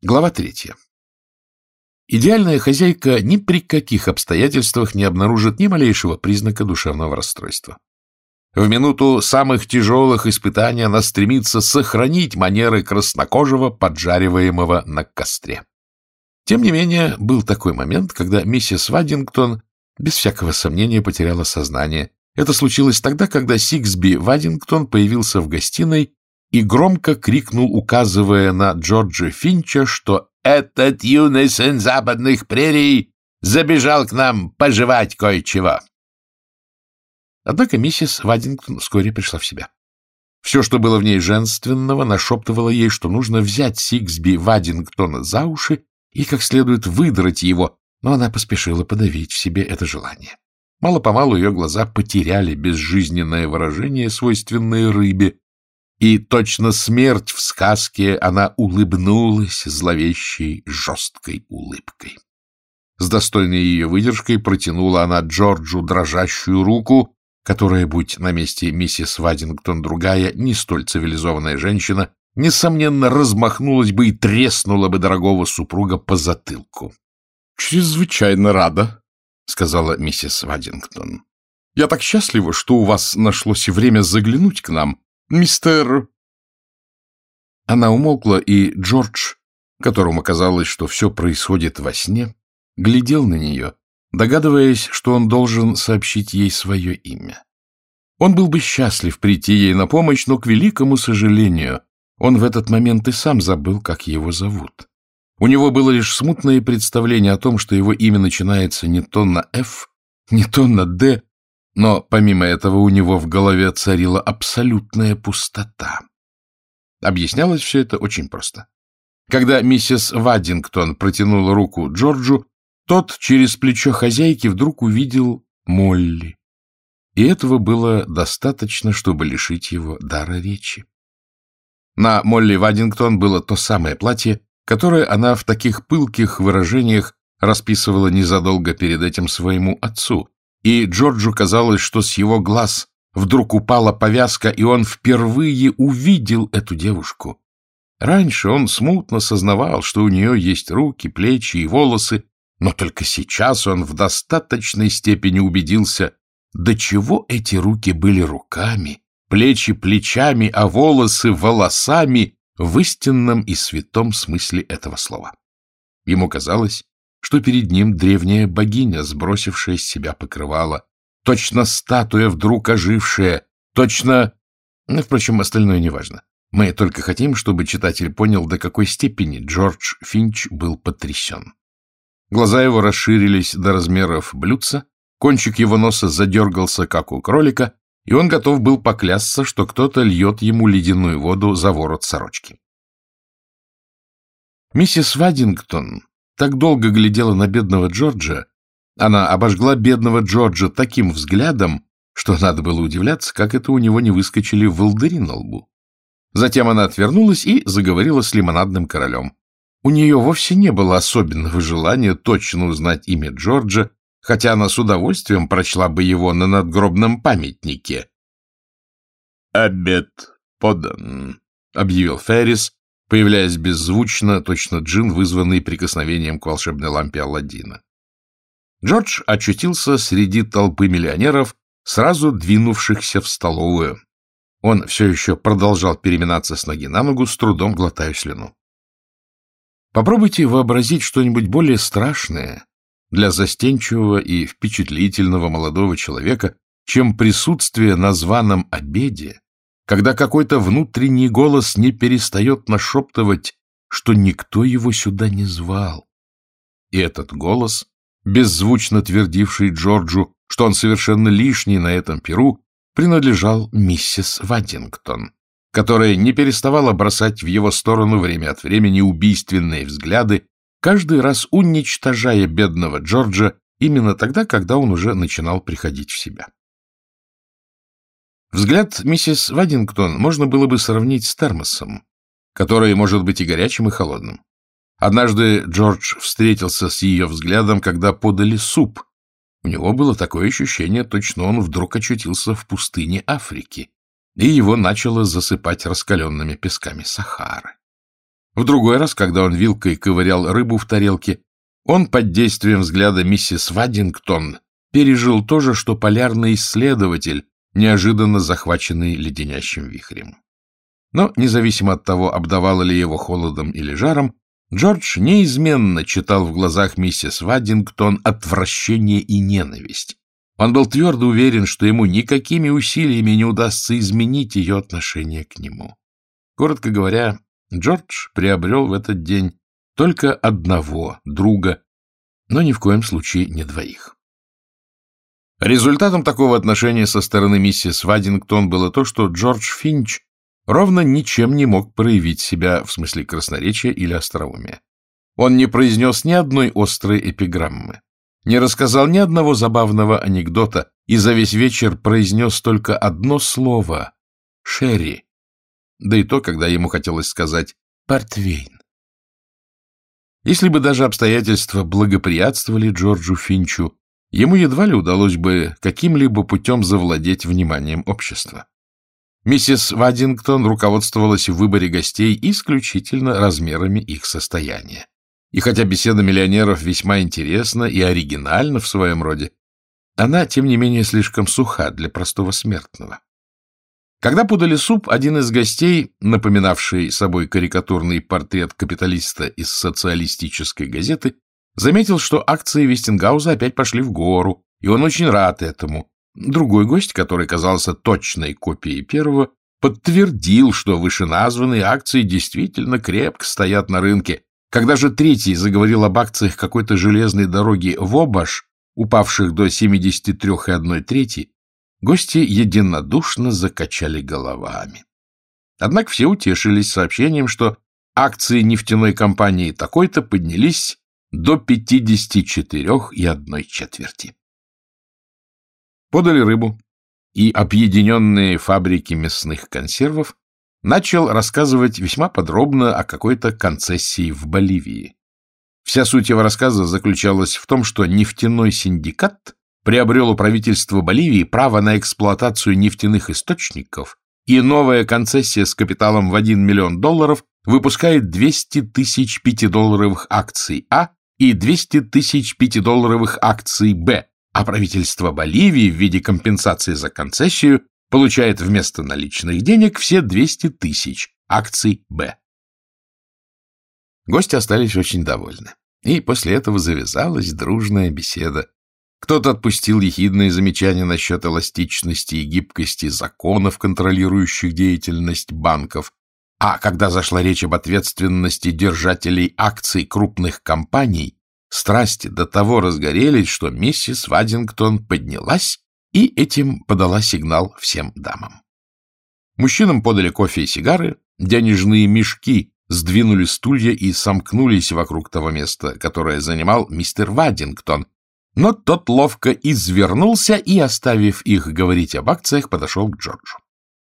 Глава третья. Идеальная хозяйка ни при каких обстоятельствах не обнаружит ни малейшего признака душевного расстройства. В минуту самых тяжелых испытаний она стремится сохранить манеры краснокожего, поджариваемого на костре. Тем не менее, был такой момент, когда миссис Вадингтон без всякого сомнения потеряла сознание. Это случилось тогда, когда Сиксби Вадингтон появился в гостиной и громко крикнул, указывая на Джорджа Финча, что «этот юный сын западных прерий забежал к нам пожевать кое-чего». Однако миссис Вадингтон вскоре пришла в себя. Все, что было в ней женственного, нашептывало ей, что нужно взять Сиксби Вадингтона за уши и как следует выдрать его, но она поспешила подавить в себе это желание. Мало-помалу ее глаза потеряли безжизненное выражение, свойственное рыбе, и точно смерть в сказке она улыбнулась зловещей жесткой улыбкой. С достойной ее выдержкой протянула она Джорджу дрожащую руку, которая, будь на месте миссис Вадингтон другая, не столь цивилизованная женщина, несомненно, размахнулась бы и треснула бы дорогого супруга по затылку. — Чрезвычайно рада, — сказала миссис Вадингтон. — Я так счастлива, что у вас нашлось время заглянуть к нам, мистер...» Она умолкла, и Джордж, которому казалось, что все происходит во сне, глядел на нее, догадываясь, что он должен сообщить ей свое имя. Он был бы счастлив прийти ей на помощь, но, к великому сожалению, он в этот момент и сам забыл, как его зовут. У него было лишь смутное представление о том, что его имя начинается не то на «Ф», не то на «Д», но помимо этого у него в голове царила абсолютная пустота. Объяснялось все это очень просто. Когда миссис Ваддингтон протянула руку Джорджу, тот через плечо хозяйки вдруг увидел Молли. И этого было достаточно, чтобы лишить его дара речи. На Молли Ваддингтон было то самое платье, которое она в таких пылких выражениях расписывала незадолго перед этим своему отцу, и Джорджу казалось, что с его глаз вдруг упала повязка, и он впервые увидел эту девушку. Раньше он смутно сознавал, что у нее есть руки, плечи и волосы, но только сейчас он в достаточной степени убедился, до чего эти руки были руками, плечи плечами, а волосы волосами в истинном и святом смысле этого слова. Ему казалось, что перед ним древняя богиня, сбросившая с себя покрывало, точно статуя, вдруг ожившая, точно... Ну, впрочем, остальное неважно. Мы только хотим, чтобы читатель понял, до какой степени Джордж Финч был потрясен. Глаза его расширились до размеров блюдца, кончик его носа задергался, как у кролика, и он готов был поклясться, что кто-то льет ему ледяную воду за ворот сорочки. Миссис Вадингтон так долго глядела на бедного Джорджа, она обожгла бедного Джорджа таким взглядом, что надо было удивляться, как это у него не выскочили волдыри на лбу. Затем она отвернулась и заговорила с лимонадным королем. У нее вовсе не было особенного желания точно узнать имя Джорджа, хотя она с удовольствием прочла бы его на надгробном памятнике. «Обед подан», — объявил Феррис, появляясь беззвучно, точно джин, вызванный прикосновением к волшебной лампе Алладина. Джордж очутился среди толпы миллионеров, сразу двинувшихся в столовую. Он все еще продолжал переминаться с ноги на ногу, с трудом глотая слюну. Попробуйте вообразить что-нибудь более страшное для застенчивого и впечатлительного молодого человека, чем присутствие на званом обеде когда какой-то внутренний голос не перестает нашептывать, что никто его сюда не звал. И этот голос, беззвучно твердивший Джорджу, что он совершенно лишний на этом перу, принадлежал миссис Ваддингтон, которая не переставала бросать в его сторону время от времени убийственные взгляды, каждый раз уничтожая бедного Джорджа именно тогда, когда он уже начинал приходить в себя. Взгляд миссис Вадингтон можно было бы сравнить с термосом, который может быть и горячим, и холодным. Однажды Джордж встретился с ее взглядом, когда подали суп. У него было такое ощущение, точно он вдруг очутился в пустыне Африки, и его начало засыпать раскаленными песками Сахары. В другой раз, когда он вилкой ковырял рыбу в тарелке, он под действием взгляда миссис Вадингтон пережил то же, что полярный исследователь, неожиданно захваченный леденящим вихрем. Но, независимо от того, обдавало ли его холодом или жаром, Джордж неизменно читал в глазах миссис Вадингтон отвращение и ненависть. Он был твердо уверен, что ему никакими усилиями не удастся изменить ее отношение к нему. Коротко говоря, Джордж приобрел в этот день только одного друга, но ни в коем случае не двоих. Результатом такого отношения со стороны миссис Вадингтон было то, что Джордж Финч ровно ничем не мог проявить себя в смысле красноречия или остроумия. Он не произнес ни одной острой эпиграммы, не рассказал ни одного забавного анекдота и за весь вечер произнес только одно слово — «Шерри», да и то, когда ему хотелось сказать «Портвейн». Если бы даже обстоятельства благоприятствовали Джорджу Финчу, ему едва ли удалось бы каким-либо путем завладеть вниманием общества. Миссис Вадингтон руководствовалась в выборе гостей исключительно размерами их состояния. И хотя беседа миллионеров весьма интересна и оригинальна в своем роде, она, тем не менее, слишком суха для простого смертного. Когда подали суп, один из гостей, напоминавший собой карикатурный портрет капиталиста из социалистической газеты, заметил, что акции Вестингауза опять пошли в гору, и он очень рад этому. Другой гость, который казался точной копией первого, подтвердил, что вышеназванные акции действительно крепко стоят на рынке. Когда же третий заговорил об акциях какой-то железной дороги в Обаш, упавших до 73,1 трети, Гости единодушно закачали головами. Однако все утешились сообщением, что акции нефтяной компании такой-то поднялись до 54,1 четверти. Подали рыбу, и объединенные фабрики мясных консервов начал рассказывать весьма подробно о какой-то концессии в Боливии. Вся суть его рассказа заключалась в том, что нефтяной синдикат приобрел у правительства Боливии право на эксплуатацию нефтяных источников, и новая концессия с капиталом в 1 миллион долларов выпускает 200 тысяч пятидолларовых акций А и 200 тысяч пятидолларовых акций Б, а правительство Боливии в виде компенсации за концессию получает вместо наличных денег все 200 тысяч акций Б. Гости остались очень довольны. И после этого завязалась дружная беседа, кто-то отпустил ехидные замечания насчет эластичности и гибкости законов, контролирующих деятельность банков. А когда зашла речь об ответственности держателей акций крупных компаний, страсти до того разгорелись, что миссис Вадингтон поднялась и этим подала сигнал всем дамам. Мужчинам подали кофе и сигары, денежные мешки сдвинули стулья и сомкнулись вокруг того места, которое занимал мистер Вадингтон, но тот ловко извернулся и, оставив их говорить об акциях, подошел к Джорджу.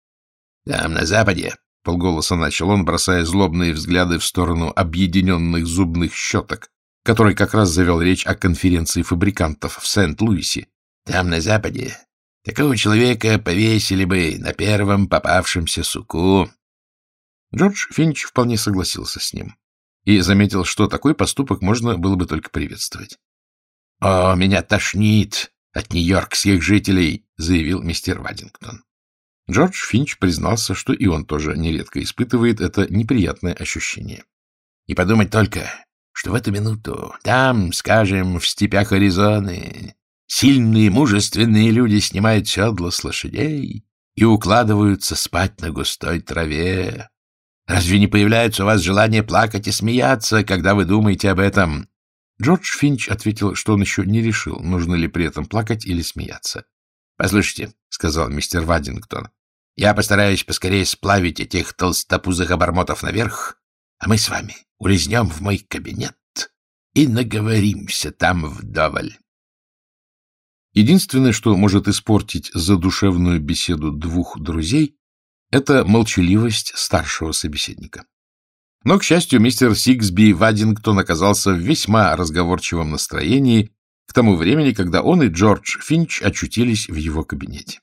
— Там, на западе, — полголоса начал он, бросая злобные взгляды в сторону объединенных зубных щеток, который как раз завел речь о конференции фабрикантов в Сент-Луисе. — Там, на западе, такого человека повесили бы на первом попавшемся суку. Джордж Финч вполне согласился с ним и заметил, что такой поступок можно было бы только приветствовать. — О, меня тошнит от нью-йоркских жителей, — заявил мистер Вадингтон. Джордж Финч признался, что и он тоже нередко испытывает это неприятное ощущение. И подумать только, что в эту минуту там, скажем, в степях Аризоны, сильные, мужественные люди снимают седла с лошадей и укладываются спать на густой траве. Разве не появляется у вас желание плакать и смеяться, когда вы думаете об этом? Джордж Финч ответил, что он еще не решил, нужно ли при этом плакать или смеяться. — Послушайте, — сказал мистер Вадингтон, — я постараюсь поскорее сплавить этих толстопузых обормотов наверх, а мы с вами улизнем в мой кабинет и наговоримся там вдоволь. Единственное, что может испортить задушевную беседу двух друзей, это молчаливость старшего собеседника. Но, к счастью, мистер Сиксби Вадингтон оказался в весьма разговорчивом настроении к тому времени, когда он и Джордж Финч очутились в его кабинете.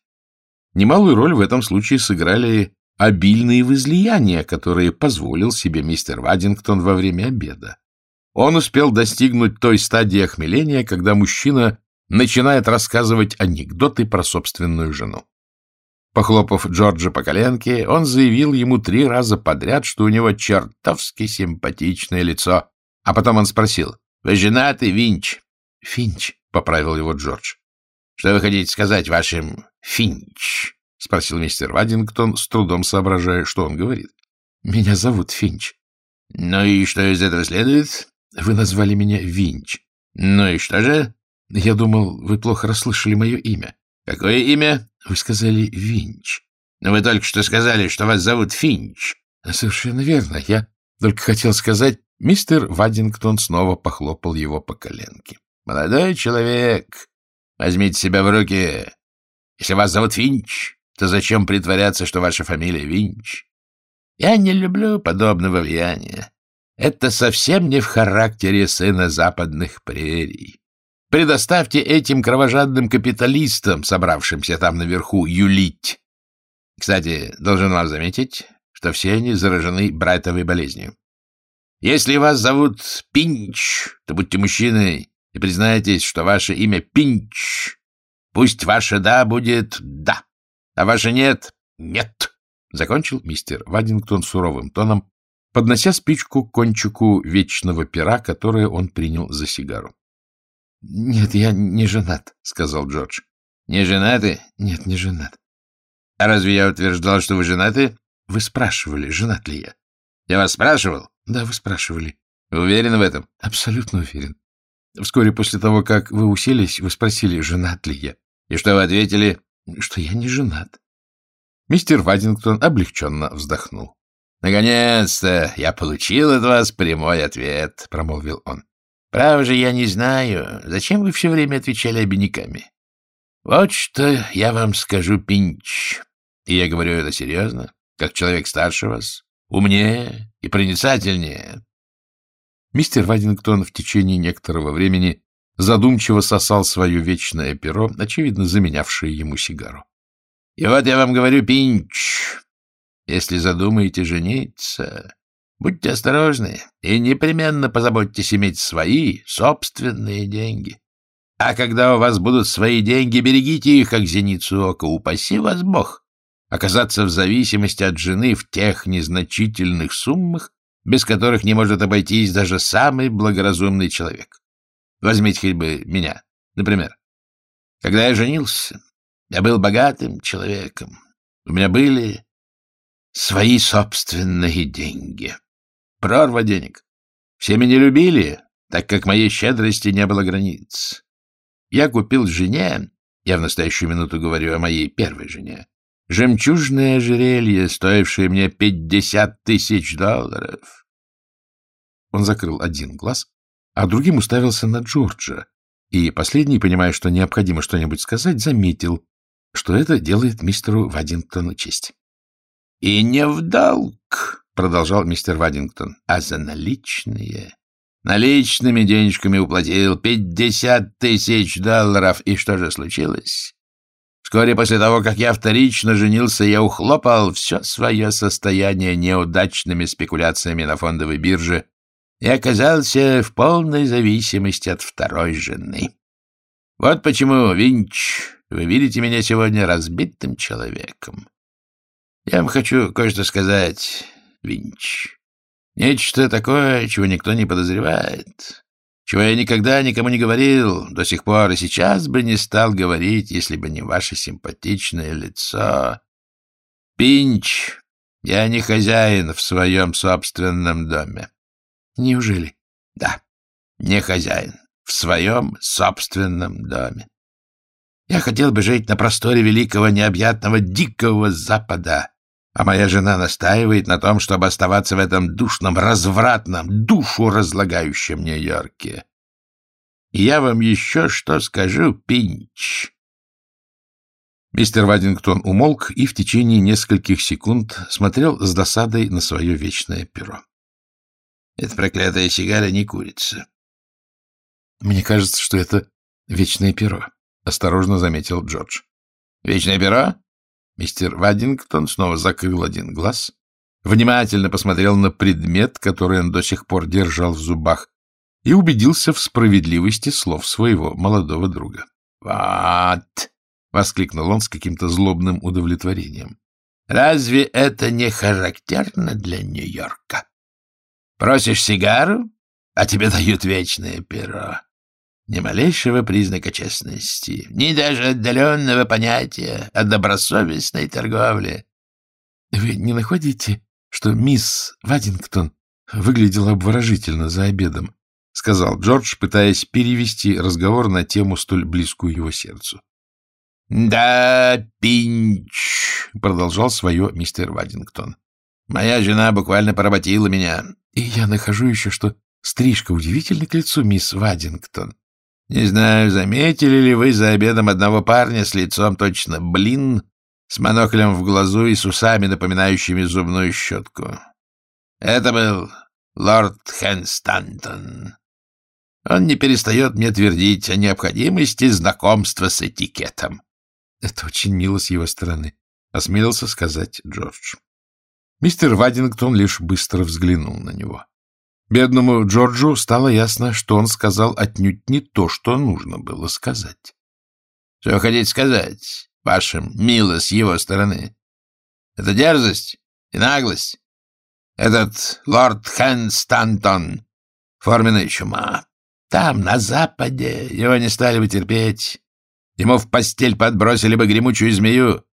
Немалую роль в этом случае сыграли обильные возлияния, которые позволил себе мистер Вадингтон во время обеда. Он успел достигнуть той стадии охмеления, когда мужчина начинает рассказывать анекдоты про собственную жену. Похлопав Джорджа по коленке, он заявил ему три раза подряд, что у него чертовски симпатичное лицо. А потом он спросил, «Вы женаты, Винч?» «Финч», — поправил его Джордж. «Что вы хотите сказать вашим Финч?» — спросил мистер Вадингтон, с трудом соображая, что он говорит. «Меня зовут Финч». «Ну и что из этого следует?» «Вы назвали меня Винч». «Ну и что же?» «Я думал, вы плохо расслышали мое имя». «Какое имя?» «Вы сказали Винч». «Но вы только что сказали, что вас зовут Финч». «Совершенно верно. Я только хотел сказать...» Мистер Вадингтон снова похлопал его по коленке. «Молодой человек, возьмите себя в руки. Если вас зовут Финч, то зачем притворяться, что ваша фамилия Винч? Я не люблю подобного влияния. Это совсем не в характере сына западных прерий. Предоставьте этим кровожадным капиталистам, собравшимся там наверху, юлить. Кстати, должен вам заметить, что все они заражены брайтовой болезнью. Если вас зовут Пинч, то будьте мужчиной и признайтесь, что ваше имя Пинч. Пусть ваше «да» будет «да», а ваше «нет» — «нет». Закончил мистер Вадингтон суровым тоном, поднося спичку к кончику вечного пера, которое он принял за сигару. — Нет, я не женат, — сказал Джордж. — Не женаты? — Нет, не женат. — А разве я утверждал, что вы женаты? — Вы спрашивали, женат ли я. — Я вас спрашивал? — Да, вы спрашивали. — Уверен в этом? — Абсолютно уверен. Вскоре после того, как вы уселись, вы спросили, женат ли я. — И что вы ответили? — Что я не женат. Мистер Вадингтон облегченно вздохнул. — Наконец-то я получил от вас прямой ответ, — промолвил он. — Право же, я не знаю, зачем вы все время отвечали обиняками. Вот что я вам скажу, Пинч, и я говорю это серьезно, как человек старше вас, умнее и проницательнее. Мистер Вадингтон в течение некоторого времени задумчиво сосал свое вечное перо, очевидно, заменявшее ему сигару. — И вот я вам говорю, Пинч, если задумаете жениться, будьте осторожны и непременно позаботьтесь иметь свои собственные деньги. А когда у вас будут свои деньги, берегите их, как зеницу ока, упаси вас Бог. Оказаться в зависимости от жены в тех незначительных суммах, без которых не может обойтись даже самый благоразумный человек. Возьмите хоть бы меня, например. Когда я женился, я был богатым человеком. У меня были свои собственные деньги. Прорва денег. Все меня любили, так как моей щедрости не было границ. Я купил жене, я в настоящую минуту говорю о моей первой жене, жемчужное ожерелье, стоившее мне пятьдесят тысяч долларов. Он закрыл один глаз, а другим уставился на Джорджа, и последний, понимая, что необходимо что-нибудь сказать, заметил, что это делает мистеру Вадингтону честь. — И не в долг, — продолжал мистер Вадингтон, — а за наличные. Наличными денежками уплатил пятьдесят тысяч долларов. И что же случилось? Вскоре после того, как я вторично женился, я ухлопал все свое состояние неудачными спекуляциями на фондовой бирже и оказался в полной зависимости от второй жены. Вот почему, Винч, вы видите меня сегодня разбитым человеком. Я вам хочу кое-что сказать, Винч. Нечто такое, чего никто не подозревает, чего я никогда никому не говорил до сих пор, и сейчас бы не стал говорить, если бы не ваше симпатичное лицо. Пинч, я не хозяин в своем собственном доме. Неужели? Да, не хозяин в своем собственном доме. Я хотел бы жить на просторе великого необъятного дикого запада, а моя жена настаивает на том, чтобы оставаться в этом душном, развратном, душу разлагающем Нью-Йорке. Я вам еще что скажу, Пинч. Мистер Вадингтон умолк и в течение нескольких секунд смотрел с досадой на свое вечное перо. Эта проклятая сигара не курится. — Мне кажется, что это вечное перо, — осторожно заметил Джордж. — Вечное перо? Мистер Вадингтон снова закрыл один глаз, внимательно посмотрел на предмет, который он до сих пор держал в зубах, и убедился в справедливости слов своего молодого друга. — Вот! — воскликнул он с каким-то злобным удовлетворением. — Разве это не характерно для Нью-Йорка? Просишь сигару, а тебе дают вечное перо. Ни малейшего признака честности, ни даже отдаленного понятия о добросовестной торговле. — Вы не находите, что мисс Вадингтон выглядела обворожительно за обедом? — сказал Джордж, пытаясь перевести разговор на тему, столь близкую его сердцу. — Да, пинч, — продолжал свое мистер Вадингтон. — Моя жена буквально поработила меня. И я нахожу еще, что стрижка удивительна к лицу, мисс Вадингтон. Не знаю, заметили ли вы за обедом одного парня с лицом точно блин, с моноклем в глазу и с усами, напоминающими зубную щетку. Это был лорд Хэнстантон. Он не перестает мне твердить о необходимости знакомства с этикетом. — Это очень мило с его стороны, — осмелился сказать Джордж. Мистер Вадингтон лишь быстро взглянул на него. Бедному Джорджу стало ясно, что он сказал отнюдь не то, что нужно было сказать. — Что хотите сказать, вашим мило с его стороны? Это дерзость и наглость. Этот лорд Хэн Стантон — форменная чума. Там, на западе, его не стали бы терпеть. Ему в постель подбросили бы гремучую змею.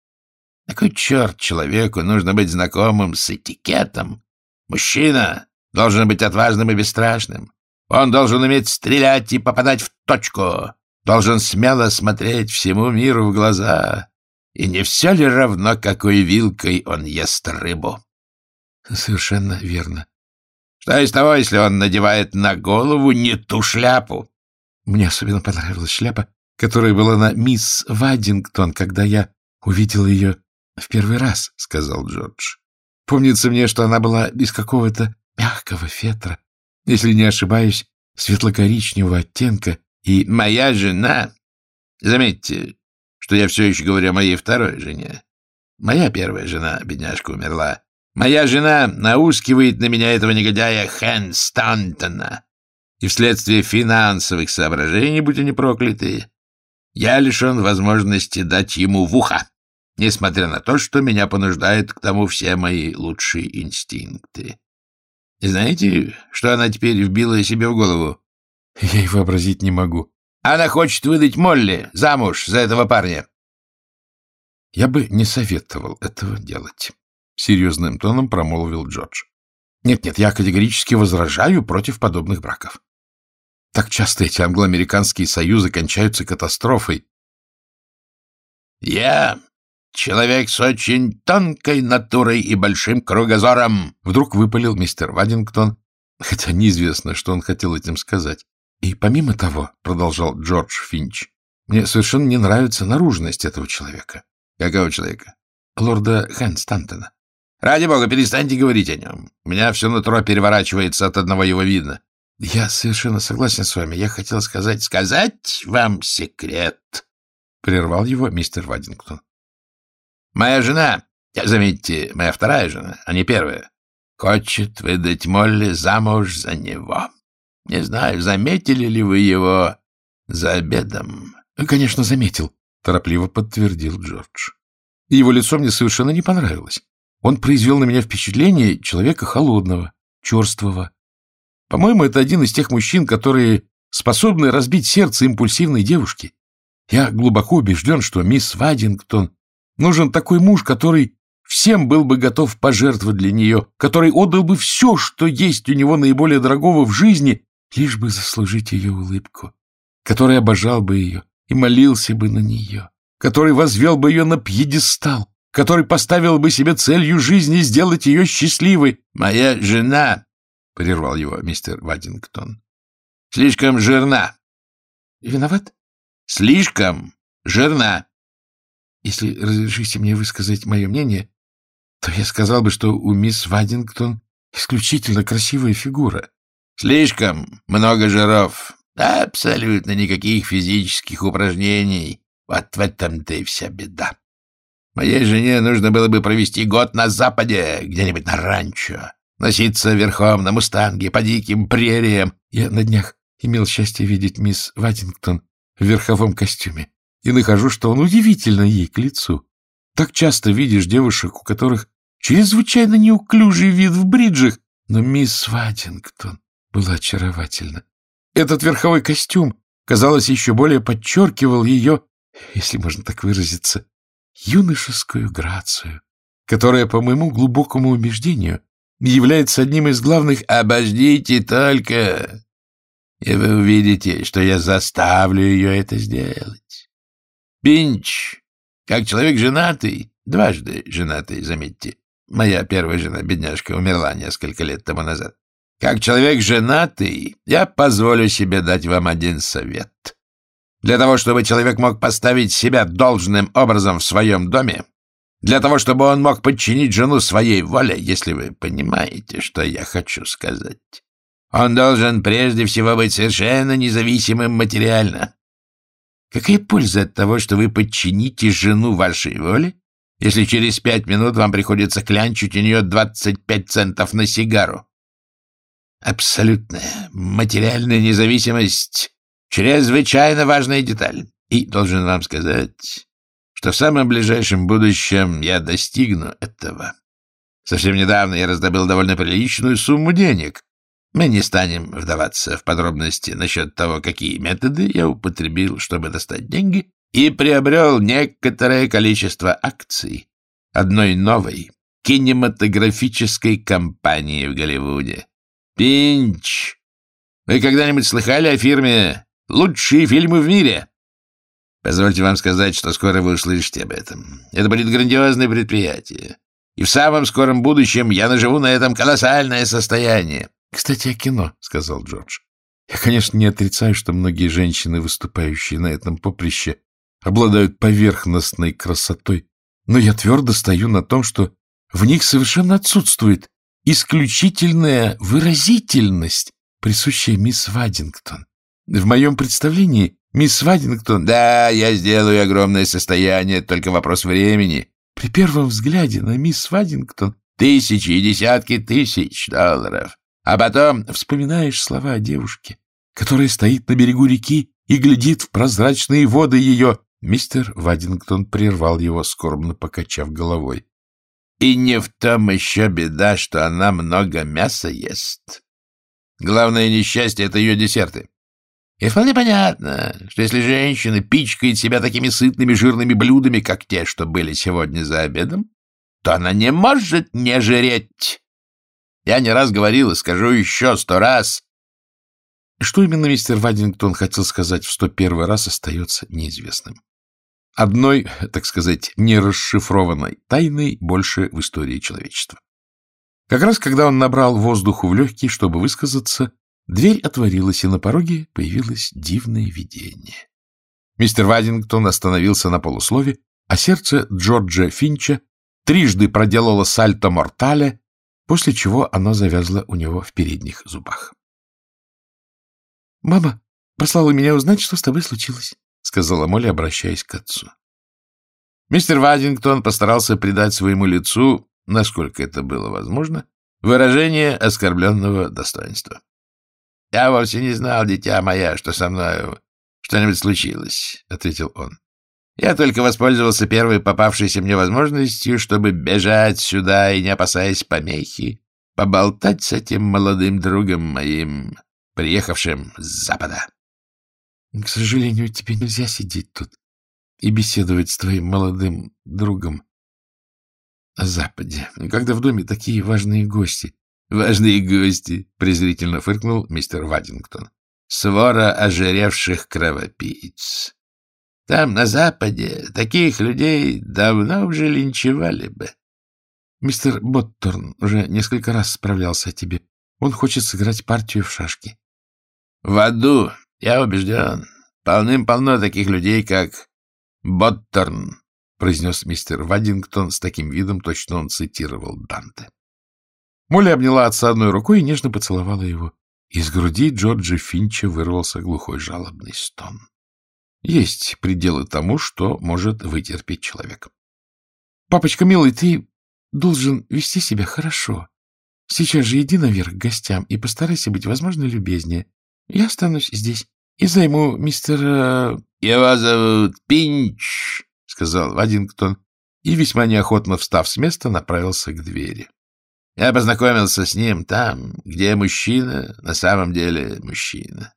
Какой черт человеку нужно быть знакомым с этикетом? Мужчина должен быть отважным и бесстрашным. Он должен уметь стрелять и попадать в точку, должен смело смотреть всему миру в глаза. И не все ли равно, какой вилкой он ест рыбу? — Совершенно верно. — Что из того, если он надевает на голову не ту шляпу? Мне особенно понравилась шляпа, которая была на мисс Вадингтон, когда я увидел ее в первый раз, — сказал Джордж. Помнится мне, что она была из какого-то мягкого фетра, если не ошибаюсь, светло-коричневого оттенка, и моя жена... Заметьте, что я все еще говорю о моей второй жене. Моя первая жена, бедняжка, умерла. Моя жена наускивает на меня этого негодяя Хэн Стантона. И вследствие финансовых соображений, будь они прокляты, я лишен возможности дать ему в ухо, несмотря на то, что меня понуждают к тому все мои лучшие инстинкты. Знаете, что она теперь вбила себе в голову? Я и вообразить не могу. Она хочет выдать Молли замуж за этого парня. Я бы не советовал этого делать, — серьезным тоном промолвил Джордж. Нет-нет, я категорически возражаю против подобных браков. Так часто эти англо-американские союзы кончаются катастрофой. Я Человек с очень тонкой натурой и большим кругозором. Вдруг выпалил мистер Вадингтон, хотя неизвестно, что он хотел этим сказать. И помимо того, продолжал Джордж Финч, мне совершенно не нравится наружность этого человека. Какого человека? Лорда Хэнстантона. Ради бога, перестаньте говорить о нем. У меня все нутро переворачивается от одного его вида. Я совершенно согласен с вами. Я хотел сказать... Сказать вам секрет, — прервал его мистер Вадингтон. Моя жена, заметьте, моя вторая жена, а не первая, хочет выдать Молли замуж за него. Не знаю, заметили ли вы его за обедом? — Конечно, заметил, — торопливо подтвердил Джордж. Его лицо мне совершенно не понравилось. Он произвел на меня впечатление человека холодного, черствого. По-моему, это один из тех мужчин, которые способны разбить сердце импульсивной девушки. Я глубоко убежден, что мисс Вадингтон Нужен такой муж, который всем был бы готов пожертвовать для нее, который отдал бы все, что есть у него наиболее дорогого в жизни, лишь бы заслужить ее улыбку, который обожал бы ее и молился бы на нее, который возвел бы ее на пьедестал, который поставил бы себе целью жизни сделать ее счастливой. «Моя жена», — прервал его мистер Вадингтон, — «слишком жирна». «Виноват?» «Слишком жирна». Если разрешите мне высказать мое мнение, то я сказал бы, что у мисс Вадингтон исключительно красивая фигура. Слишком много жиров. Абсолютно никаких физических упражнений. Вот в этом-то и вся беда. Моей жене нужно было бы провести год на Западе, где-нибудь на ранчо, носиться верхом на мустанге по диким прериям. Я на днях имел счастье видеть мисс Вадингтон в верховом костюме и нахожу, что он удивительно ей к лицу. Так часто видишь девушек, у которых чрезвычайно неуклюжий вид в бриджах, но мисс Вадингтон была очаровательна. Этот верховой костюм, казалось, еще более подчеркивал ее, если можно так выразиться, юношескую грацию, которая, по моему глубокому убеждению, является одним из главных «Обождите только, и вы увидите, что я заставлю ее это сделать». Пинч, как человек женатый, дважды женатый, заметьте, моя первая жена, бедняжка, умерла несколько лет тому назад. Как человек женатый, я позволю себе дать вам один совет. Для того, чтобы человек мог поставить себя должным образом в своем доме, для того, чтобы он мог подчинить жену своей воле, если вы понимаете, что я хочу сказать. Он должен прежде всего быть совершенно независимым материально. Какая польза от того, что вы подчините жену вашей воле, если через пять минут вам приходится клянчить у нее 25 центов на сигару? Абсолютная материальная независимость — чрезвычайно важная деталь. И должен вам сказать, что в самом ближайшем будущем я достигну этого. Совсем недавно я раздобыл довольно приличную сумму денег. Мы не станем вдаваться в подробности насчет того, какие методы я употребил, чтобы достать деньги, и приобрел некоторое количество акций одной новой кинематографической компании в Голливуде. Пинч! Вы когда-нибудь слыхали о фирме «Лучшие фильмы в мире»? Позвольте вам сказать, что скоро вы услышите об этом. Это будет грандиозное предприятие. И в самом скором будущем я наживу на этом колоссальное состояние. — Кстати, о кино, — сказал Джордж. Я, конечно, не отрицаю, что многие женщины, выступающие на этом поприще, обладают поверхностной красотой, но я твердо стою на том, что в них совершенно отсутствует исключительная выразительность, присущая мисс Вадингтон. В моем представлении мисс Вадингтон... Да, я сделаю огромное состояние, только вопрос времени. При первом взгляде на мисс Вадингтон тысячи и десятки тысяч долларов. А потом вспоминаешь слова о девушке, которая стоит на берегу реки и глядит в прозрачные воды ее. Мистер Вадингтон прервал его, скорбно покачав головой. И не в том еще беда, что она много мяса ест. Главное несчастье — это ее десерты. И вполне понятно, что если женщина пичкает себя такими сытными жирными блюдами, как те, что были сегодня за обедом, то она не может не жреть. Я не раз говорил и скажу еще сто раз. Что именно мистер Вадингтон хотел сказать в сто первый раз, остается неизвестным. Одной, так сказать, нерасшифрованной тайной больше в истории человечества. Как раз когда он набрал воздуху в легкие, чтобы высказаться, дверь отворилась, и на пороге появилось дивное видение. Мистер Вадингтон остановился на полуслове, а сердце Джорджа Финча трижды проделало сальто мортале, после чего оно завязло у него в передних зубах. — Мама послала меня узнать, что с тобой случилось. — сказала Молли, обращаясь к отцу. Мистер Вадингтон постарался придать своему лицу, насколько это было возможно, выражение оскорбленного достоинства. — Я вовсе не знал, дитя моя, что со мною что-нибудь случилось, — ответил он. — Я только воспользовался первой попавшейся мне возможностью, чтобы бежать сюда и, не опасаясь помехи, поболтать с этим молодым другом моим, приехавшим с запада. К сожалению, тебе нельзя сидеть тут и беседовать с твоим молодым другом о Западе, когда в доме такие важные гости. — Важные гости, — презрительно фыркнул мистер Вадингтон. — Свора ожиревших кровопийц. Там, на Западе, таких людей давно уже линчевали бы. Мистер Ботторн уже несколько раз справлялся о тебе. Он хочет сыграть партию в шашки. — В аду я убежден, полным-полно таких людей, как Боттерн, произнес мистер Вадингтон с таким видом, точно он цитировал Данте. Молли обняла отца одной рукой и нежно поцеловала его. Из груди Джорджа Финча вырвался глухой жалобный стон. Есть пределы тому, что может вытерпеть человек. Папочка милый, ты должен вести себя хорошо. Сейчас же иди наверх к гостям и постарайся быть, возможно, любезнее. Я останусь здесь и займу мистера... — Его зовут Пинч, — сказал Вадингтон, и, весьма неохотно встав с места, направился к двери. Я познакомился с ним там, где мужчина на самом деле мужчина.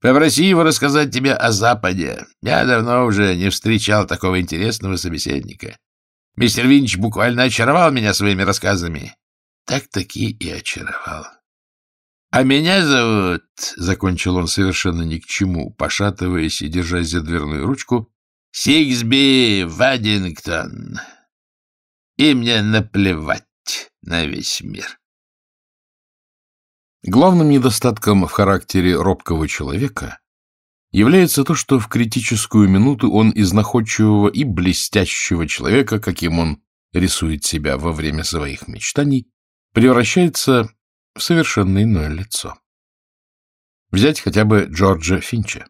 Попроси его рассказать тебе о Западе. Я давно уже не встречал такого интересного собеседника. Мистер Винч буквально очаровал меня своими рассказами. Так-таки и очаровал. А меня зовут, — закончил он совершенно ни к чему, пошатываясь и держась за дверную ручку, — Сиксби Вадингтон. И мне наплевать на весь мир. Главным недостатком в характере робкого человека является то, что в критическую минуту он из находчивого и блестящего человека, каким он рисует себя во время своих мечтаний, превращается в совершенно иное лицо. Взять хотя бы Джорджа Финча.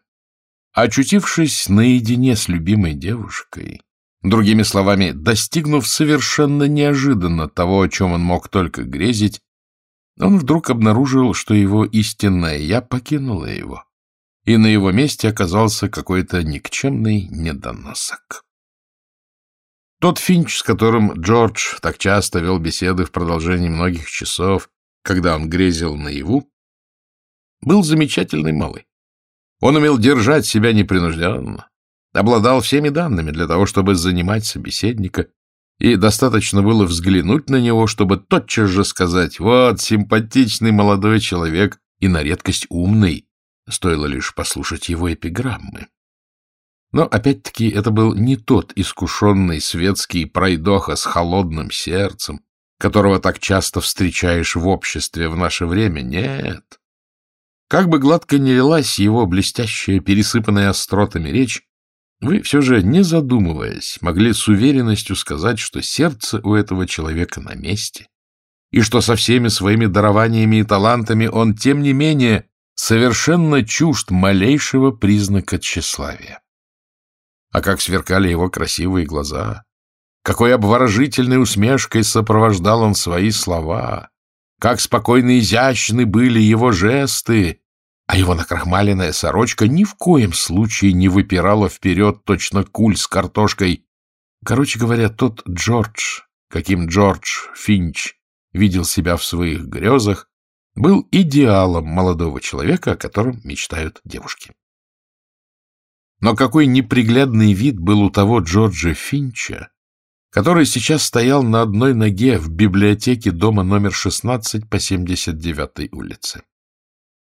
Очутившись наедине с любимой девушкой, другими словами, достигнув совершенно неожиданно того, о чем он мог только грезить, он вдруг обнаружил, что его истинное «я» покинуло его, и на его месте оказался какой-то никчемный недоносок. Тот Финч, с которым Джордж так часто вел беседы в продолжении многих часов, когда он грезил наяву, был замечательный малый. Он умел держать себя непринужденно, обладал всеми данными для того, чтобы занимать собеседника, и достаточно было взглянуть на него, чтобы тотчас же сказать «Вот, симпатичный молодой человек и на редкость умный», стоило лишь послушать его эпиграммы. Но, опять-таки, это был не тот искушенный светский пройдоха с холодным сердцем, которого так часто встречаешь в обществе в наше время. Нет. Как бы гладко не лилась его блестящая, пересыпанная остротами речь, вы все же, не задумываясь, могли с уверенностью сказать, что сердце у этого человека на месте, и что со всеми своими дарованиями и талантами он, тем не менее, совершенно чужд малейшего признака тщеславия. А как сверкали его красивые глаза, какой обворожительной усмешкой сопровождал он свои слова, как спокойно изящны были его жесты, а его накрахмаленная сорочка ни в коем случае не выпирала вперед точно куль с картошкой. Короче говоря, тот Джордж, каким Джордж Финч видел себя в своих грезах, был идеалом молодого человека, о котором мечтают девушки. Но какой неприглядный вид был у того Джорджа Финча, который сейчас стоял на одной ноге в библиотеке дома номер 16 по 79-й улице.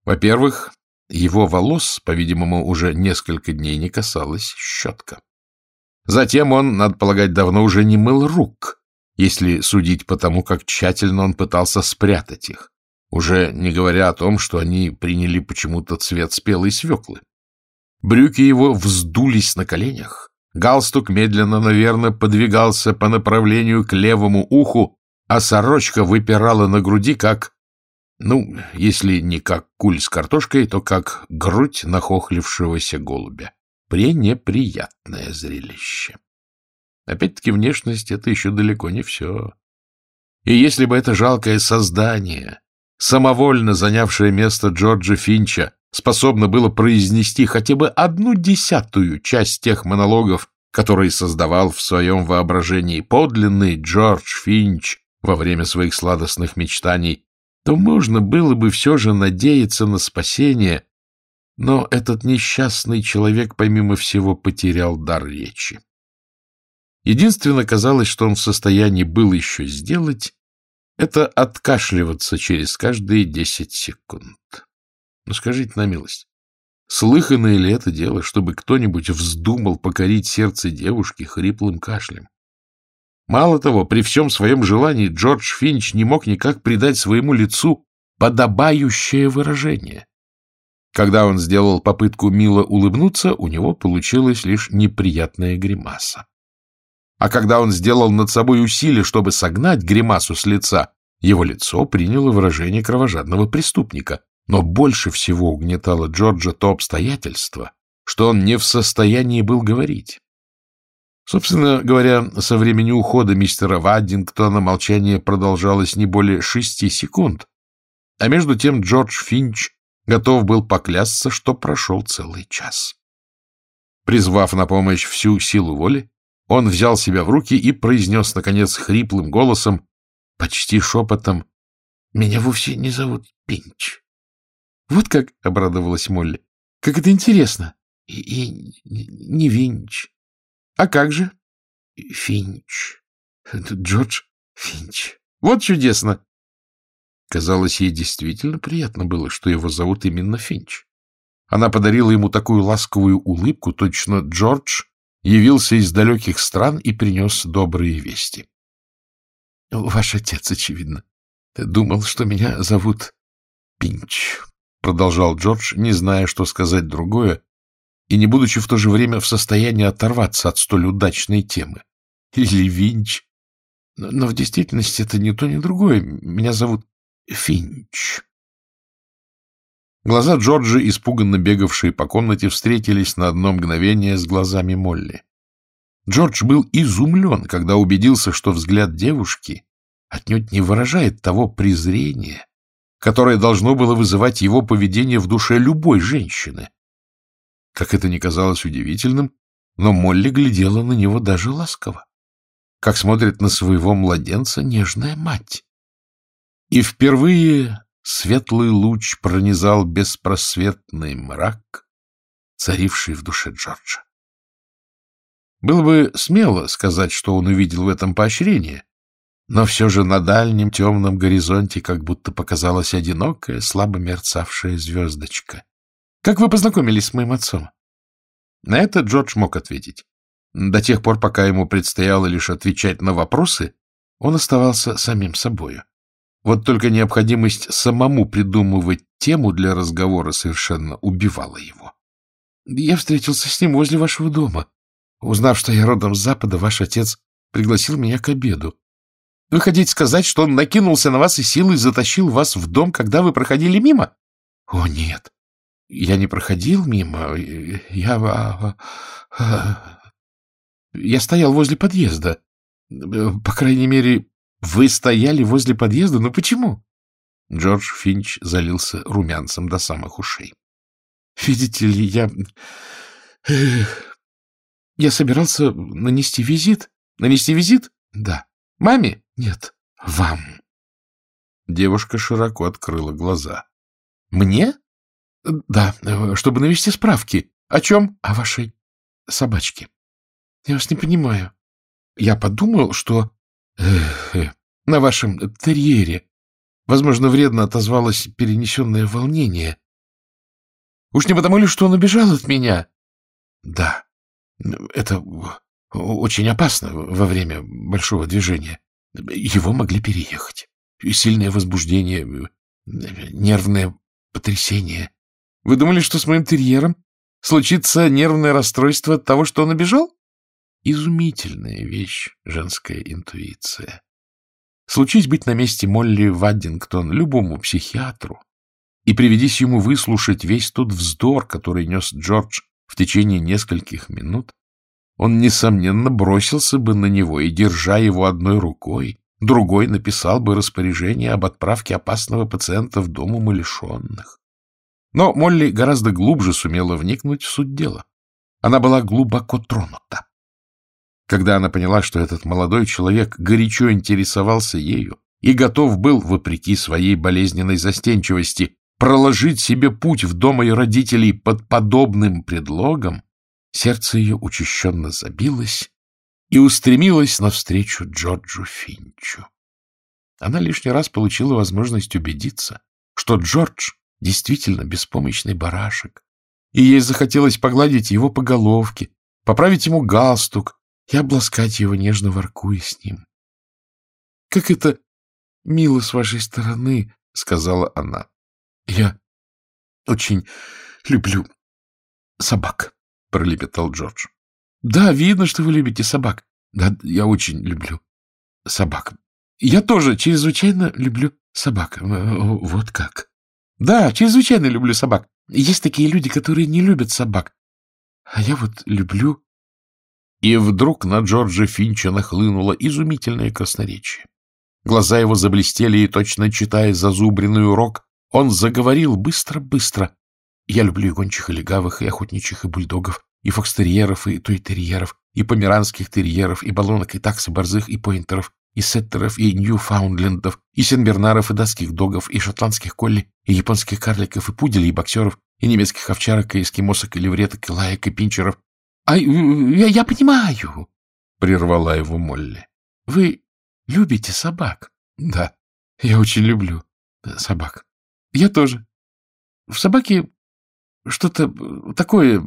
Во-первых, его волос, по-видимому, уже несколько дней не касалась щетка. Затем он, надо полагать, давно уже не мыл рук, если судить по тому, как тщательно он пытался спрятать их, уже не говоря о том, что они приняли почему-то цвет спелой свеклы. Брюки его вздулись на коленях, галстук медленно, наверное, подвигался по направлению к левому уху, а сорочка выпирала на груди, как ну, если не как куль с картошкой, то как грудь нахохлившегося голубя. Пренеприятное зрелище. Опять-таки внешность — это еще далеко не все. И если бы это жалкое создание, самовольно занявшее место Джорджа Финча, способно было произнести хотя бы одну десятую часть тех монологов, которые создавал в своем воображении подлинный Джордж Финч во время своих сладостных мечтаний, то можно было бы все же надеяться на спасение, но этот несчастный человек, помимо всего, потерял дар речи. Единственное, казалось, что он в состоянии был еще сделать, это откашливаться через каждые десять секунд. Ну, скажите на милость, слыханное ли это дело, чтобы кто-нибудь вздумал покорить сердце девушки хриплым кашлем? Мало того, при всем своем желании Джордж Финч не мог никак придать своему лицу подобающее выражение. Когда он сделал попытку мило улыбнуться, у него получилась лишь неприятная гримаса. А когда он сделал над собой усилие, чтобы согнать гримасу с лица, его лицо приняло выражение кровожадного преступника. Но больше всего угнетало Джорджа то обстоятельство, что он не в состоянии был говорить. Собственно говоря, со времени ухода мистера Ваддингтона молчание продолжалось не более шести секунд, а между тем Джордж Финч готов был поклясться, что прошел целый час. Призвав на помощь всю силу воли, он взял себя в руки и произнес, наконец, хриплым голосом, почти шепотом, «Меня вовсе не зовут Пинч». «Вот как?» — обрадовалась Молли. «Как это интересно!» «И, и не Винч». «А как же?» «Финч. Джордж Финч. Вот чудесно!» Казалось, ей действительно приятно было, что его зовут именно Финч. Она подарила ему такую ласковую улыбку, точно Джордж явился из далеких стран и принес добрые вести. — Ваш отец, очевидно, думал, что меня зовут Пинч, — продолжал Джордж, не зная, что сказать другое, и не будучи в то же время в состоянии оторваться от столь удачной темы. Или Винч. Но в действительности это ни то, ни другое. Меня зовут Финч. Глаза Джорджа, испуганно бегавшие по комнате, встретились на одно мгновение с глазами Молли. Джордж был изумлен, когда убедился, что взгляд девушки отнюдь не выражает того презрения, которое должно было вызывать его поведение в душе любой женщины. Как это ни казалось удивительным, но Молли глядела на него даже ласково, как смотрит на своего младенца нежная мать. И впервые Светлый луч пронизал беспросветный мрак, царивший в душе Джорджа. Было бы смело сказать, что он увидел в этом поощрение, но все же на дальнем темном горизонте как будто показалась одинокая, слабо мерцавшая звездочка. — Как вы познакомились с моим отцом? На это Джордж мог ответить. До тех пор, пока ему предстояло лишь отвечать на вопросы, он оставался самим собою. Вот только необходимость самому придумывать тему для разговора совершенно убивала его. Я встретился с ним возле вашего дома. Узнав, что я родом с Запада, ваш отец пригласил меня к обеду. Вы хотите сказать, что он накинулся на вас и силой затащил вас в дом, когда вы проходили мимо? О, нет. Я не проходил мимо. Я... А, а, я стоял возле подъезда. По крайней мере, вы стояли возле подъезда? Но почему? Джордж Финч залился румянцем до самых ушей. Видите ли, я... Я собирался нанести визит. Нанести визит? Да. Маме? Нет. Вам. Девушка широко открыла глаза. Мне? Да, чтобы навести справки. О чем? О вашей собачке. Я вас не понимаю. Я подумал, что на вашем терьере. Возможно, вредно отозвалось перенесенное волнение. Уж не потому ли, что он убежал от меня? Да, это очень опасно во время большого движения. Его могли переехать. Сильное возбуждение, нервное потрясение. Вы думали, что с моим терьером случится нервное расстройство от того, что он убежал? Изумительная вещь, женская интуиция. Случись быть на месте Молли Ваддингтон любому психиатру, и приведись ему выслушать весь тот вздор, который нес Джордж в течение нескольких минут, он, несомненно, бросился бы на него и, держа его одной рукой, другой написал бы распоряжение об отправке опасного пациента в дом умалишенных. Но Молли гораздо глубже сумела вникнуть в суть дела. Она была глубоко тронута. Когда она поняла, что этот молодой человек горячо интересовался ею и готов был, вопреки своей болезненной застенчивости, проложить себе путь в дом ее родителей под подобным предлогом, сердце ее учащенно забилось и устремилось навстречу Джорджу Финчу. Она лишний раз получила возможность убедиться, что Джордж действительно беспомощный барашек, и ей захотелось погладить его по головке, поправить ему галстук, и обласкать его, нежно воркуя с ним. — Как это мило с вашей стороны, — сказала она. — Я очень люблю собак, — пролепетал Джордж. — Да, видно, что вы любите собак. Да, я очень люблю собак. Я тоже чрезвычайно люблю собак. Вот как. Да, чрезвычайно люблю собак. Есть такие люди, которые не любят собак. А я вот люблю И вдруг на Джорджа Финча нахлынуло изумительное красноречие. Глаза его заблестели, и, точно читая зазубренный урок, он заговорил быстро-быстро. Я люблю и гончих, и легавых, и охотничьих, и бульдогов, и фокстерьеров, и туйтерьеров, и померанских терьеров, и баллонок, и таксы, борзых, и поинтеров, и сеттеров, и ньюфаундлендов, и сенбернаров, и датских догов, и шотландских колли, и японских карликов, и пуделей, и боксеров, и немецких овчарок, и эскимосок, и левреток, и лаек, и пинчеров. — А я, я понимаю, — прервала его Молли. — Вы любите собак? — Да, я очень люблю собак. — Я тоже. В собаке что-то такое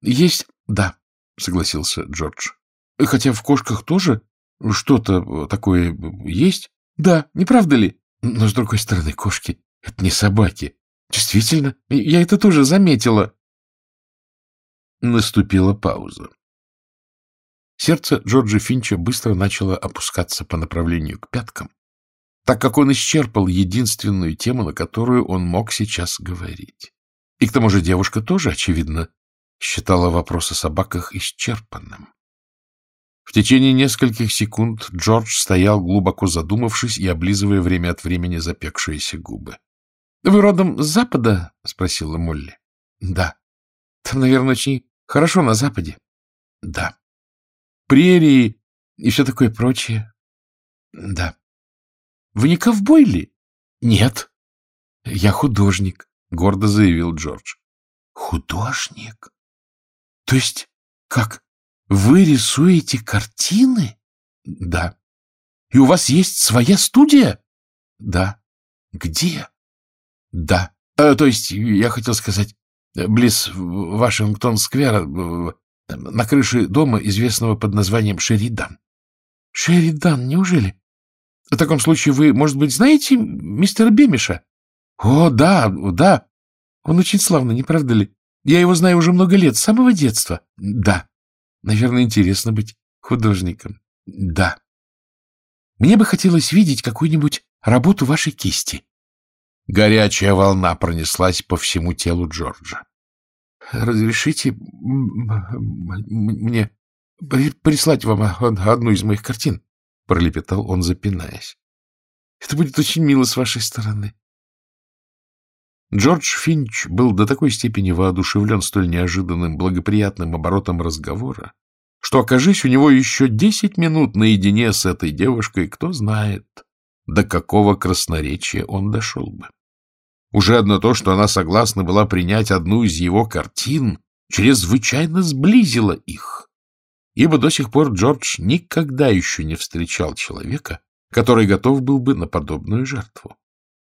есть, да, — согласился Джордж. — Хотя в кошках тоже что-то такое есть. Да, не правда ли? Но, с другой стороны, кошки — это не собаки. Действительно, я это тоже заметила. Наступила пауза. Сердце Джорджа Финча быстро начало опускаться по направлению к пяткам, так как он исчерпал единственную тему, на которую он мог сейчас говорить. И к тому же девушка тоже, очевидно, считала вопрос о собаках исчерпанным. В течение нескольких секунд Джордж стоял, глубоко задумавшись и облизывая время от времени запекшиеся губы. — Вы родом с Запада? — спросила Молли. — Да. — Там, наверное, очень хорошо на Западе. — Да. — Прерии и все такое прочее. — Да. — Вы не ковбой ли? — Нет. — Я художник, — гордо заявил Джордж. — Художник? То есть как? Вы рисуете картины? Да. И у вас есть своя студия? Да. Где? Да. Э, то есть, я хотел сказать, близ Вашингтон-сквера, на крыше дома, известного под названием Шеридан. Шеридан, неужели? В таком случае вы, может быть, знаете мистера Бемиша? О, да, да. Он очень славный, не правда ли? Я его знаю уже много лет, с самого детства. Да. Наверное, интересно быть художником. Да. Мне бы хотелось видеть какую-нибудь работу вашей кисти. Горячая волна пронеслась по всему телу Джорджа. Разрешите мне прислать вам одну из моих картин? Пролепетал он, запинаясь. Это будет очень мило с вашей стороны. Джордж Финч был до такой степени воодушевлен столь неожиданным благоприятным оборотом разговора, что, окажись у него еще десять минут наедине с этой девушкой, кто знает, до какого красноречия он дошел бы. Уже одно то, что она согласна была принять одну из его картин, чрезвычайно сблизило их, ибо до сих пор Джордж никогда еще не встречал человека, который готов был бы на подобную жертву.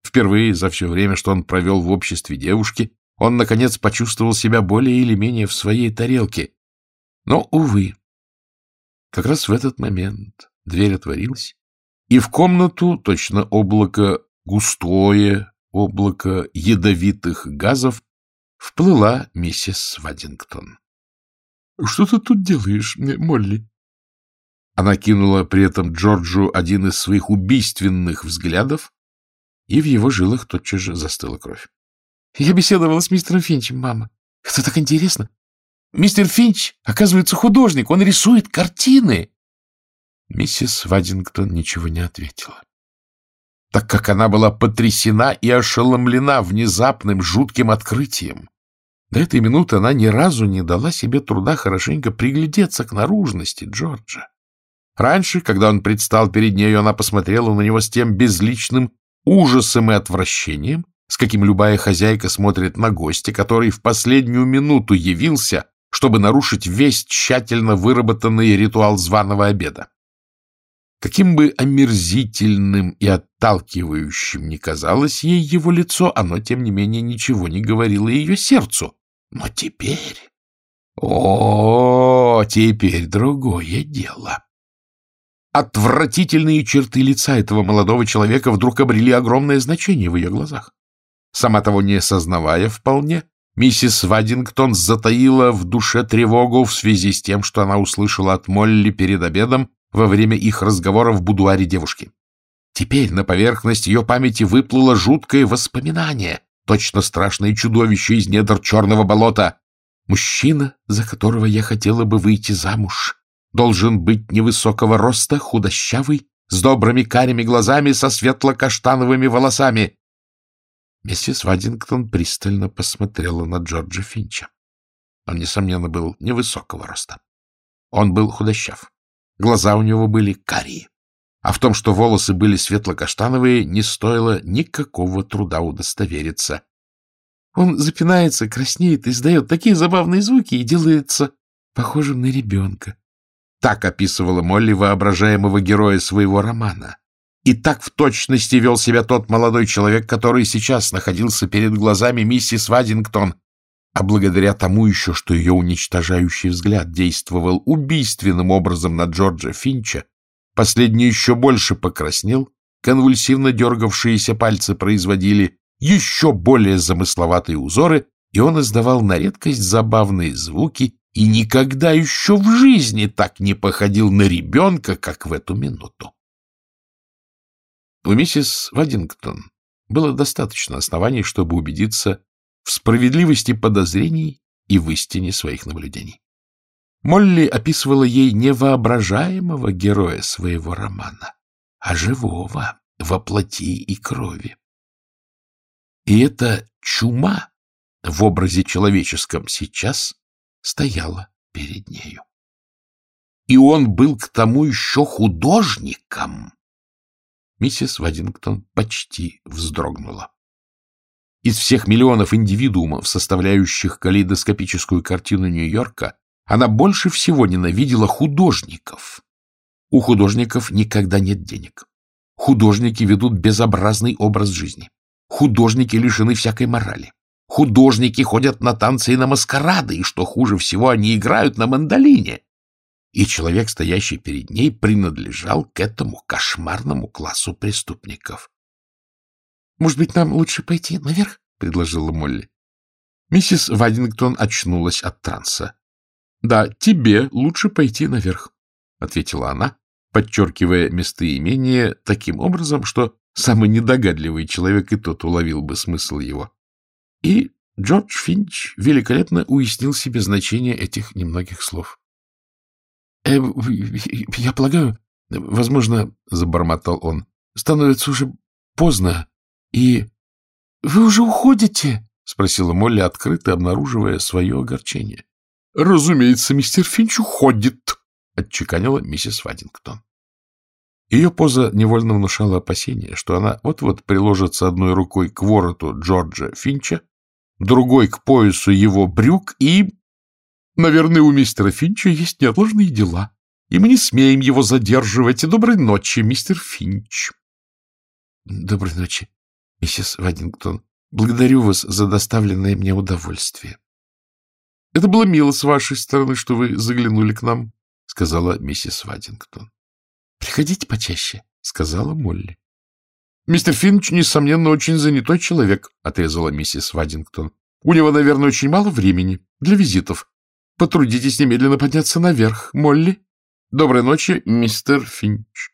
Впервые за все время, что он провел в обществе девушки, он, наконец, почувствовал себя более или менее в своей тарелке. Но, увы, как раз в этот момент дверь отворилась, и в комнату, точно облако густое, облако ядовитых газов, вплыла миссис Вадингтон. — Что ты тут делаешь, Молли? Она кинула при этом Джорджу один из своих убийственных взглядов, и в его жилах тотчас же застыла кровь. — Я беседовала с мистером Финчем, мама. Это так интересно. Мистер Финч, оказывается, художник, он рисует картины. Миссис Вадингтон ничего не ответила, так как она была потрясена и ошеломлена внезапным жутким открытием. До этой минуты она ни разу не дала себе труда хорошенько приглядеться к наружности Джорджа. Раньше, когда он предстал перед нею, она посмотрела на него с тем безличным ужасом и отвращением, с каким любая хозяйка смотрит на гостя, который в последнюю минуту явился, чтобы нарушить весь тщательно выработанный ритуал званого обеда. Каким бы омерзительным и отталкивающим ни казалось ей его лицо, оно, тем не менее, ничего не говорило ее сердцу. Но теперь... О, теперь другое дело. Отвратительные черты лица этого молодого человека вдруг обрели огромное значение в ее глазах. Сама того не осознавая вполне, миссис Вадингтон затаила в душе тревогу в связи с тем, что она услышала от Молли перед обедом во время их разговора в будуаре девушки. Теперь на поверхность ее памяти выплыло жуткое воспоминание, точно страшное чудовище из недр черного болота. Мужчина, за которого я хотела бы выйти замуж, должен быть невысокого роста, худощавый, с добрыми карими глазами, со светло-каштановыми волосами. Миссис Вадингтон пристально посмотрела на Джорджа Финча. Он, несомненно, был невысокого роста. Он был худощав. Глаза у него были карие. А в том, что волосы были светло-каштановые, не стоило никакого труда удостовериться. Он запинается, краснеет, издает такие забавные звуки и делается похожим на ребенка. Так описывала Молли воображаемого героя своего романа. И так в точности вел себя тот молодой человек, который сейчас находился перед глазами миссис Вадингтон, а благодаря тому еще, что ее уничтожающий взгляд действовал убийственным образом на Джорджа Финча, последний еще больше покраснел, конвульсивно дергавшиеся пальцы производили еще более замысловатые узоры, и он издавал на редкость забавные звуки и никогда еще в жизни так не походил на ребенка, как в эту минуту. У миссис Вадингтон было достаточно оснований, чтобы убедиться в справедливости подозрений и в истине своих наблюдений. Молли описывала ей невоображаемого героя своего романа, а живого, во плоти и крови. И эта чума в образе человеческом сейчас стояла перед нею. И он был к тому еще художником, Миссис Вадингтон почти вздрогнула. Из всех миллионов индивидуумов, составляющих калейдоскопическую картину Нью-Йорка, она больше всего ненавидела художников. У художников никогда нет денег. Художники ведут безобразный образ жизни. Художники лишены всякой морали. Художники ходят на танцы и на маскарады, и, что хуже всего, они играют на мандолине и человек, стоящий перед ней, принадлежал к этому кошмарному классу преступников. — Может быть, нам лучше пойти наверх? — предложила Молли. Миссис Вадингтон очнулась от транса. — Да, тебе лучше пойти наверх, — ответила она, подчеркивая местоимение таким образом, что самый недогадливый человек и тот уловил бы смысл его. И Джордж Финч великолепно уяснил себе значение этих немногих слов. Э, — Я полагаю, возможно, — забормотал он, — становится уже поздно, и... — Вы уже уходите? — спросила Молли, открыто обнаруживая свое огорчение. — Разумеется, мистер Финч уходит, — отчеканила миссис Вадингтон. Ее поза невольно внушала опасение, что она вот-вот приложится одной рукой к вороту Джорджа Финча, другой к поясу его брюк и Наверное, у мистера Финча есть неотложные дела, и мы не смеем его задерживать. Доброй ночи, мистер Финч. Доброй ночи, миссис Вадингтон. Благодарю вас за доставленное мне удовольствие. Это было мило с вашей стороны, что вы заглянули к нам, — сказала миссис Вадингтон. — Приходите почаще, — сказала Молли. — Мистер Финч, несомненно, очень занятой человек, — отрезала миссис Вадингтон. — У него, наверное, очень мало времени для визитов. Потрудитесь немедленно подняться наверх, Молли. Доброй ночи, мистер Финч.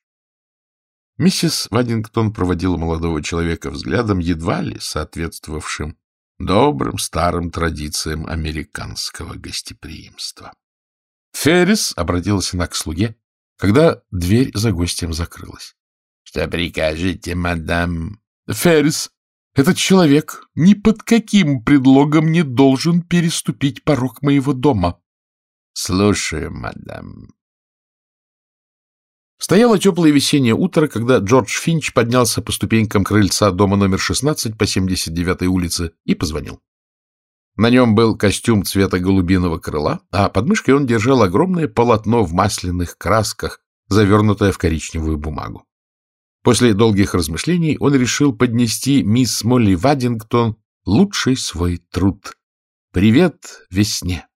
Миссис Вадингтон проводила молодого человека взглядом, едва ли соответствовавшим добрым старым традициям американского гостеприимства. Феррис обратилась она к слуге, когда дверь за гостем закрылась. — Что прикажете, мадам? — Феррис, этот человек ни под каким предлогом не должен переступить порог моего дома. — Слушаю, мадам. Стояло теплое весеннее утро, когда Джордж Финч поднялся по ступенькам крыльца дома номер 16 по 79-й улице и позвонил. На нем был костюм цвета голубиного крыла, а под мышкой он держал огромное полотно в масляных красках, завернутое в коричневую бумагу. После долгих размышлений он решил поднести мисс Молли Вадингтон лучший свой труд. «Привет весне!»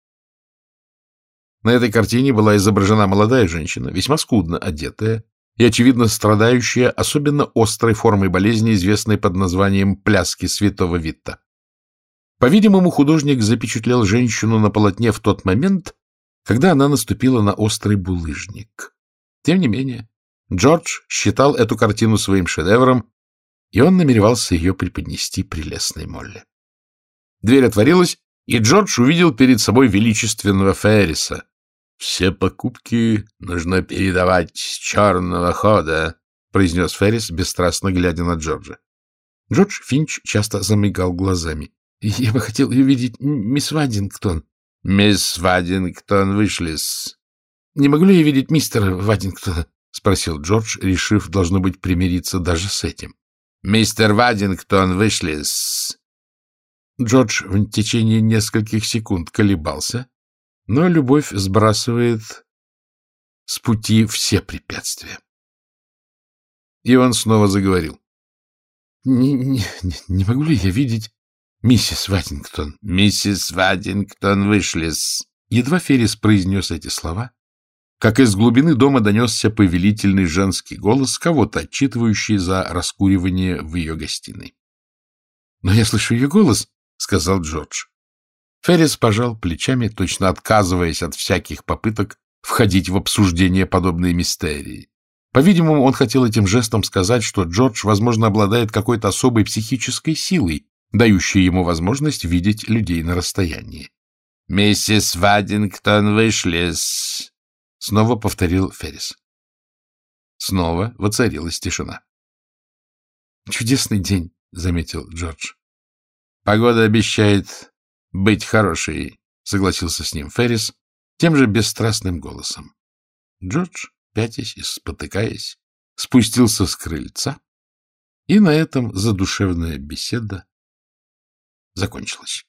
На этой картине была изображена молодая женщина, весьма скудно одетая и, очевидно, страдающая особенно острой формой болезни, известной под названием «пляски святого Витта». По-видимому, художник запечатлел женщину на полотне в тот момент, когда она наступила на острый булыжник. Тем не менее, Джордж считал эту картину своим шедевром, и он намеревался ее преподнести прелестной Молли. Дверь отворилась, и Джордж увидел перед собой величественного Ферриса. Все покупки нужно передавать с черного хода, произнес Феррис, бесстрастно глядя на Джорджа. Джордж Финч часто замигал глазами. — Я бы хотел увидеть мисс Вадингтон. — Мисс Вадингтон вышли с... — Не могу ли я видеть мистера Вадингтона? — спросил Джордж, решив, должно быть, примириться даже с этим. — Мистер Вадингтон вышли с... Джордж в течение нескольких секунд колебался, но любовь сбрасывает с пути все препятствия. И он снова заговорил. Не, не, не могу ли я видеть миссис Вадингтон? Миссис Вадингтон вышли с... Едва Феррис произнес эти слова, как из глубины дома донесся повелительный женский голос, кого-то отчитывающий за раскуривание в ее гостиной. — Но я слышу ее голос, — сказал Джордж. Феррис пожал плечами, точно отказываясь от всяких попыток входить в обсуждение подобной мистерии. По-видимому, он хотел этим жестом сказать, что Джордж, возможно, обладает какой-то особой психической силой, дающей ему возможность видеть людей на расстоянии. — Миссис Вадингтон вышли с... — снова повторил Феррис. Снова воцарилась тишина. — Чудесный день, — заметил Джордж. — Погода обещает быть хорошей, — согласился с ним Феррис тем же бесстрастным голосом. Джордж пятясь и спотыкаясь, спустился с крыльца, и на этом задушевная беседа закончилась.